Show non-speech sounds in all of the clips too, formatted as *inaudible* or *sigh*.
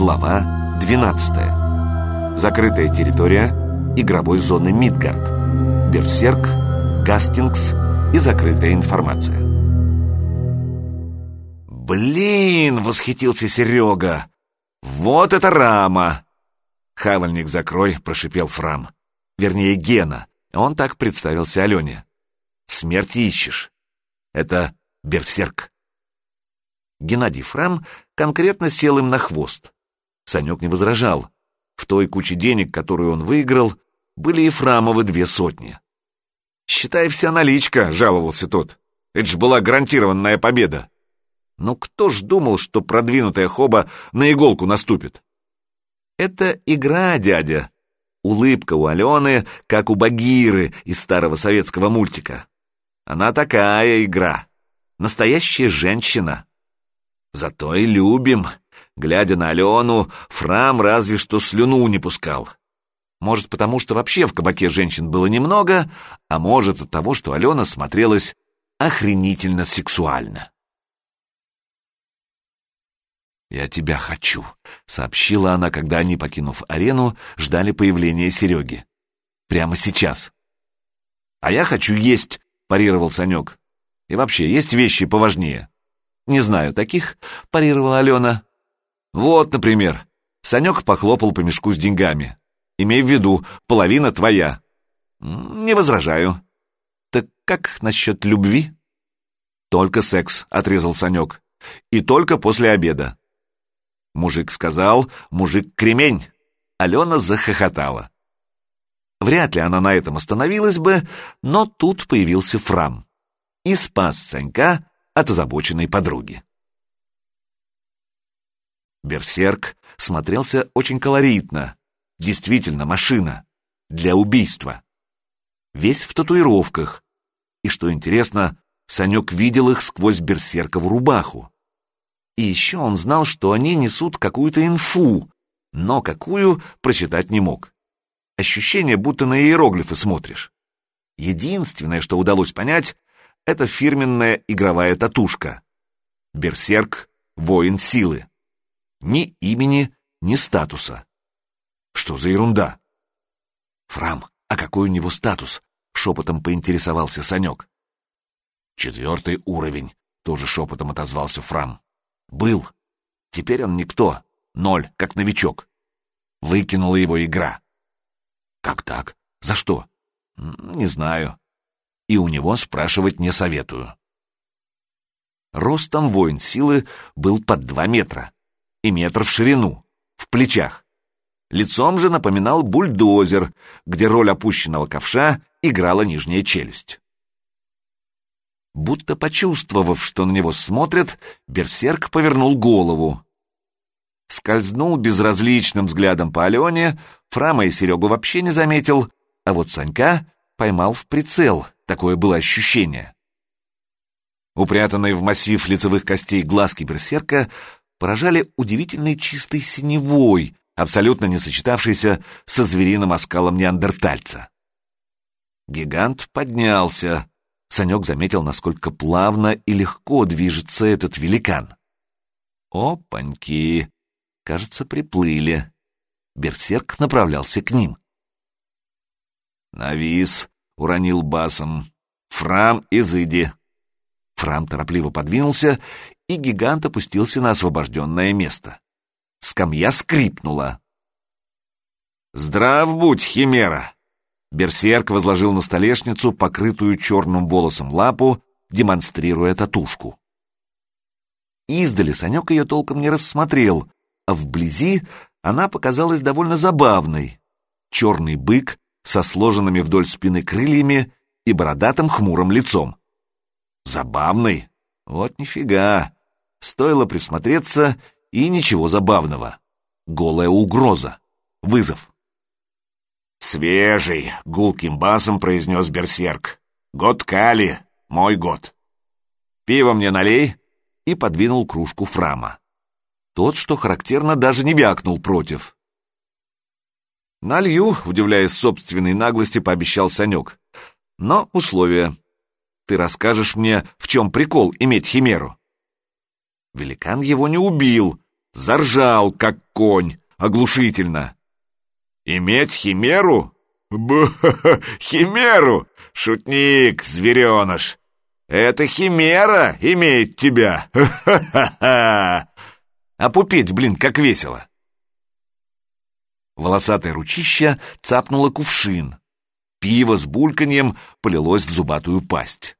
Глава 12. Закрытая территория игровой зоны Мидгард. Берсерк, Гастингс и закрытая информация. «Блин!» — восхитился Серега. «Вот это рама!» «Хавальник закрой!» — прошипел Фрам. Вернее, Гена. Он так представился Алене. «Смерть ищешь. Это берсерк». Геннадий Фрам конкретно сел им на хвост. Санек не возражал. В той куче денег, которую он выиграл, были и Фрамовы две сотни. «Считай, вся наличка», — жаловался тот. «Это ж была гарантированная победа». Но кто ж думал, что продвинутая хоба на иголку наступит? «Это игра, дядя». Улыбка у Алены, как у Багиры из старого советского мультика. Она такая игра. Настоящая женщина. Зато и любим. Глядя на Алену, Фрам разве что слюну не пускал. Может, потому что вообще в кабаке женщин было немного, а может от того, что Алена смотрелась охренительно сексуально. «Я тебя хочу», — сообщила она, когда они, покинув арену, ждали появления Сереги. «Прямо сейчас». «А я хочу есть», — парировал Санек. «И вообще, есть вещи поважнее». «Не знаю таких», — парировала Алена. «Вот, например». Санек похлопал по мешку с деньгами. «Имей в виду, половина твоя». «Не возражаю». «Так как насчет любви?» «Только секс», — отрезал Санек. «И только после обеда». Мужик сказал, мужик кремень. Алена захохотала. Вряд ли она на этом остановилась бы, но тут появился Фрам и спас Санька от озабоченной подруги. Берсерк смотрелся очень колоритно. Действительно, машина. Для убийства. Весь в татуировках. И что интересно, Санек видел их сквозь берсеркову рубаху. И еще он знал, что они несут какую-то инфу, но какую прочитать не мог. Ощущение, будто на иероглифы смотришь. Единственное, что удалось понять, это фирменная игровая татушка. Берсерк — воин силы. Ни имени, ни статуса. Что за ерунда? Фрам, а какой у него статус? Шепотом поинтересовался Санек. Четвертый уровень, тоже шепотом отозвался Фрам. Был. Теперь он никто. Ноль, как новичок. Выкинула его игра. Как так? За что? Не знаю и у него спрашивать не советую. Ростом воин силы был под два метра и метр в ширину, в плечах. Лицом же напоминал бульдозер, где роль опущенного ковша играла нижняя челюсть. Будто почувствовав, что на него смотрят, берсерк повернул голову. Скользнул безразличным взглядом по Алене, Фрама и Серегу вообще не заметил, а вот Санька поймал в прицел — Такое было ощущение. Упрятанные в массив лицевых костей глазки берсерка поражали удивительной чистой синевой, абсолютно не сочетавшейся со звериным оскалом неандертальца. Гигант поднялся. Санек заметил, насколько плавно и легко движется этот великан. Опаньки! Кажется, приплыли. Берсерк направлялся к ним. Навис, уронил басом. «Фрам, изыди!» Фрам торопливо подвинулся, и гигант опустился на освобожденное место. Скамья скрипнула. «Здрав будь, химера!» Берсерк возложил на столешницу покрытую черным волосом лапу, демонстрируя татушку. Издали Санек ее толком не рассмотрел, а вблизи она показалась довольно забавной. Черный бык со сложенными вдоль спины крыльями и бородатым хмурым лицом. Забавный? Вот нифига. Стоило присмотреться, и ничего забавного. Голая угроза. Вызов. «Свежий!» — гулким басом произнес берсерк. «Год Кали, мой год. Пиво мне налей!» и подвинул кружку Фрама. Тот, что характерно, даже не вякнул против. «Налью», — удивляясь собственной наглости, пообещал Санек. «Но условия. Ты расскажешь мне, в чем прикол иметь химеру». Великан его не убил, заржал, как конь, оглушительно. «Иметь химеру? Б, *laughs* химеру! Шутник, звереныш! Это химера имеет тебя! *laughs* А пупеть, блин, как весело!» Волосатое ручище цапнуло кувшин. Пиво с бульканьем полилось в зубатую пасть.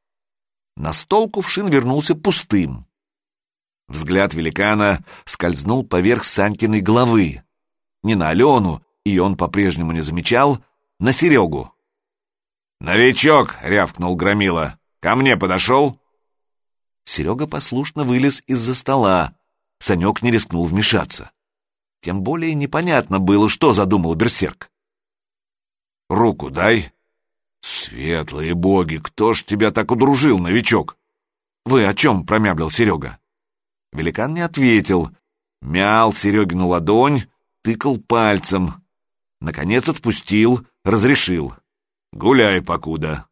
На стол кувшин вернулся пустым. Взгляд великана скользнул поверх Санькиной головы. Не на Алену, и он по-прежнему не замечал, на Серегу. «Новичок!» — рявкнул Громила. «Ко мне подошел?» Серега послушно вылез из-за стола. Санек не рискнул вмешаться. Тем более непонятно было, что задумал берсерк. «Руку дай!» «Светлые боги, кто ж тебя так удружил, новичок?» «Вы о чем?» — промямлил Серега. Великан не ответил. Мял Серегину ладонь, тыкал пальцем. Наконец отпустил, разрешил. «Гуляй, покуда».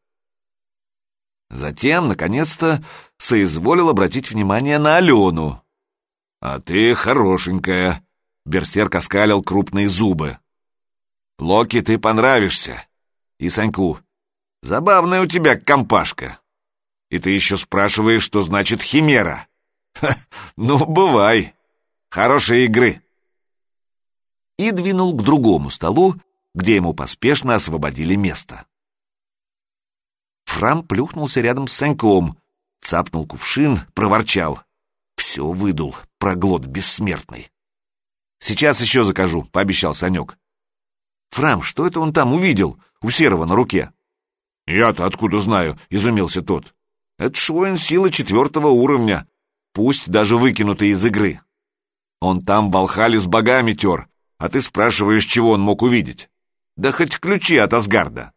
Затем, наконец-то, соизволил обратить внимание на Алену. «А ты хорошенькая», — берсерк оскалил крупные зубы. «Локи, ты понравишься. И Саньку. Забавная у тебя компашка. И ты еще спрашиваешь, что значит химера. *laughs* Ха, ну, бывай. Хорошей игры» и двинул к другому столу, где ему поспешно освободили место. Фрам плюхнулся рядом с Саньком, цапнул кувшин, проворчал. Все выдул, проглот бессмертный. «Сейчас еще закажу», — пообещал Санек. «Фрам, что это он там увидел у Серого на руке?» «Я-то откуда знаю?» — изумился тот. «Это ж воин силы четвертого уровня, пусть даже выкинутый из игры. Он там в с богами тер, а ты спрашиваешь, чего он мог увидеть. Да хоть ключи от Асгарда.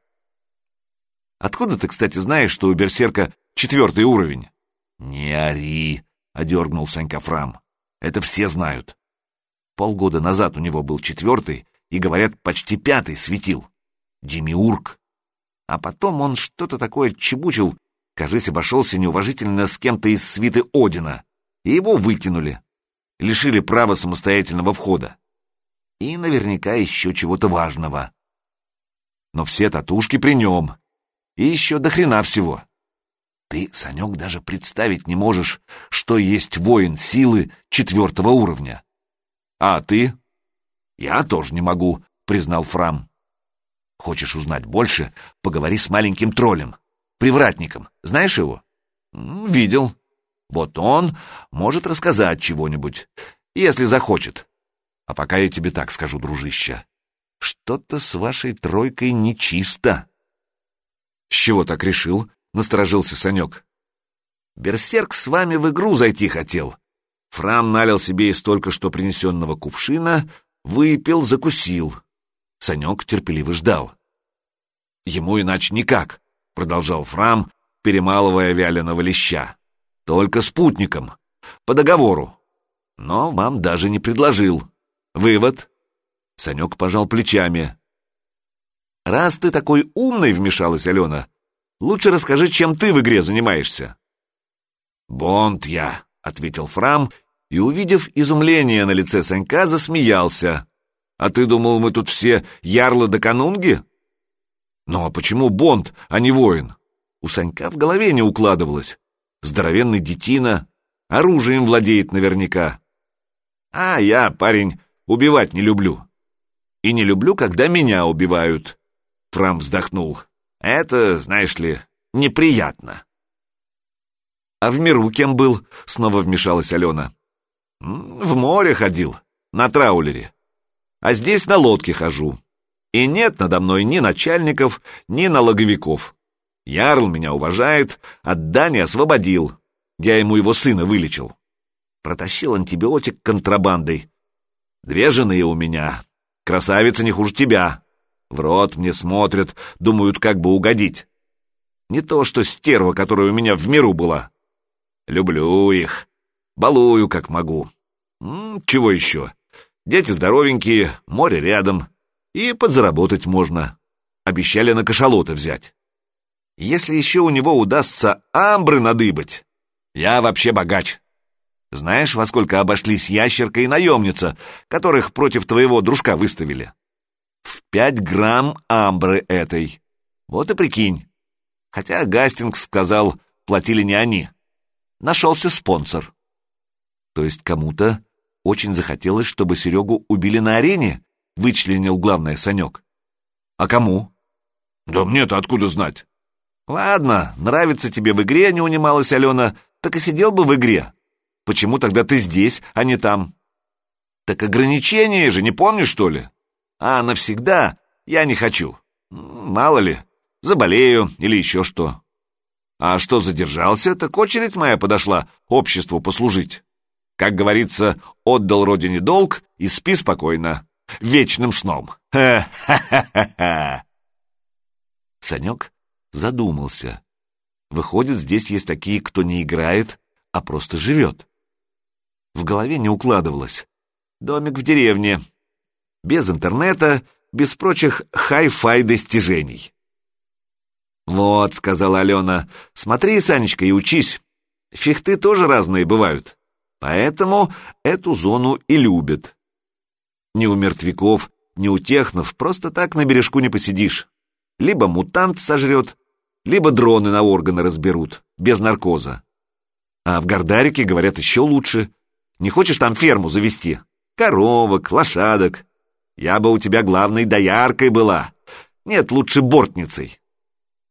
Откуда ты, кстати, знаешь, что у Берсерка четвертый уровень? Не ори, — одергнул Санька Фрам. Это все знают. Полгода назад у него был четвертый, и, говорят, почти пятый светил. Демиург. А потом он что-то такое чебучил, кажись, обошелся неуважительно с кем-то из свиты Одина, и его выкинули. Лишили права самостоятельного входа и наверняка еще чего-то важного. Но все татушки при нем, и еще до хрена всего. Ты, Санек, даже представить не можешь, что есть воин силы четвертого уровня. А ты? Я тоже не могу, признал Фрам. Хочешь узнать больше, поговори с маленьким троллем, привратником. Знаешь его? Видел. Вот он может рассказать чего-нибудь, если захочет. А пока я тебе так скажу, дружище. Что-то с вашей тройкой нечисто. С чего так решил? Насторожился Санек. Берсерк с вами в игру зайти хотел. Фрам налил себе из только что принесенного кувшина, выпил, закусил. Санек терпеливо ждал. Ему иначе никак, продолжал Фрам, перемалывая вяленого леща. Только спутником, по договору. Но вам даже не предложил. Вывод. Санек пожал плечами. Раз ты такой умный, вмешалась Алена, лучше расскажи, чем ты в игре занимаешься. Бонд я, ответил Фрам и, увидев изумление на лице Санька, засмеялся. А ты думал, мы тут все ярлы да канунги? Ну а почему Бонд, а не воин? У Санька в голове не укладывалось. Здоровенный детина, оружием владеет наверняка. А я, парень, Убивать не люблю. И не люблю, когда меня убивают. Фрам вздохнул. Это, знаешь ли, неприятно. А в миру кем был? Снова вмешалась Алена. В море ходил, на траулере. А здесь на лодке хожу. И нет надо мной ни начальников, ни налоговиков. Ярл меня уважает, от Дани освободил. Я ему его сына вылечил. Протащил антибиотик контрабандой. Две жены у меня. Красавица не хуже тебя. В рот мне смотрят, думают, как бы угодить. Не то, что стерва, которая у меня в миру была. Люблю их. Балую, как могу. М -м, чего еще? Дети здоровенькие, море рядом. И подзаработать можно. Обещали на кашалоты взять. Если еще у него удастся амбры надыбать, я вообще богач. Знаешь, во сколько обошлись ящерка и наемница, которых против твоего дружка выставили? В пять грамм амбры этой. Вот и прикинь. Хотя Гастингс сказал, платили не они. Нашелся спонсор. То есть кому-то очень захотелось, чтобы Серегу убили на арене, вычленил главное Санек. А кому? Да мне-то откуда знать? Ладно, нравится тебе в игре, не унималась Алена, так и сидел бы в игре. Почему тогда ты здесь, а не там? Так ограничения же, не помнишь, что ли? А навсегда я не хочу. Мало ли, заболею или еще что. А что задержался, так очередь моя подошла обществу послужить. Как говорится, отдал родине долг и спи спокойно, вечным сном. Ха-ха-ха-ха! *laughs* Санек задумался. Выходит, здесь есть такие, кто не играет, а просто живет. В голове не укладывалось. Домик в деревне. Без интернета, без прочих хай-фай достижений. «Вот», — сказала Алена, — «смотри, Санечка, и учись. Фихты тоже разные бывают, поэтому эту зону и любят. Ни у мертвяков, ни у технов просто так на бережку не посидишь. Либо мутант сожрет, либо дроны на органы разберут, без наркоза. А в Гордарике, говорят, еще лучше. Не хочешь там ферму завести? Коровок, лошадок. Я бы у тебя главной дояркой была. Нет, лучше бортницей.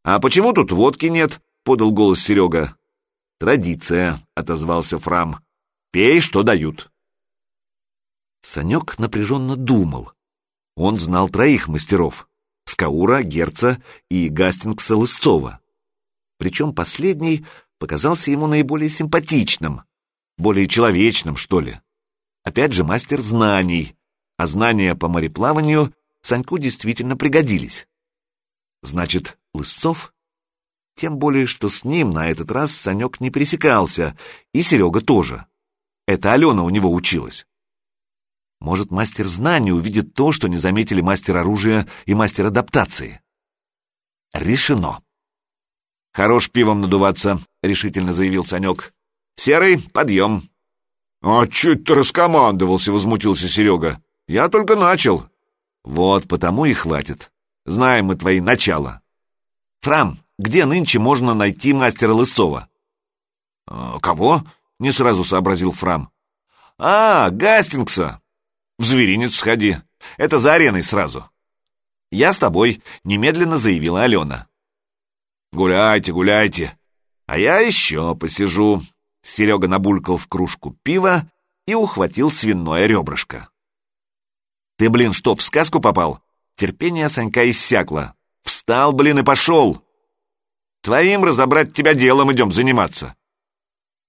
А почему тут водки нет? Подал голос Серега. Традиция, отозвался Фрам. Пей, что дают. Санек напряженно думал. Он знал троих мастеров — Скаура, Герца и Гастингса Лысцова. Причем последний показался ему наиболее симпатичным, более человечным, что ли. Опять же, мастер знаний, а знания по мореплаванию Саньку действительно пригодились. Значит, Лысцов? Тем более, что с ним на этот раз Санек не пересекался, и Серега тоже. Это Алена у него училась. Может, мастер знаний увидит то, что не заметили мастер оружия и мастер адаптации. Решено. «Хорош пивом надуваться», — решительно заявил Санек. «Серый, подъем!» «А чуть ты раскомандовался?» — возмутился Серега. «Я только начал». «Вот потому и хватит. Знаем мы твои начала». «Фрам, где нынче можно найти мастера Лысцова?» «А, «Кого?» — не сразу сообразил Фрам. «А, Гастингса! В зверинец сходи. Это за ареной сразу». «Я с тобой», — немедленно заявила Алена. «Гуляйте, гуляйте. А я еще посижу». Серега набулькал в кружку пива и ухватил свиное ребрышко. «Ты, блин, что, в сказку попал?» Терпение Санька иссякло. «Встал, блин, и пошел!» «Твоим разобрать тебя делом идем заниматься».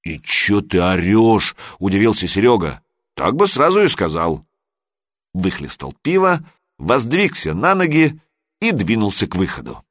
«И че ты орешь?» — удивился Серега. «Так бы сразу и сказал». Выхлестал пиво, воздвигся на ноги и двинулся к выходу.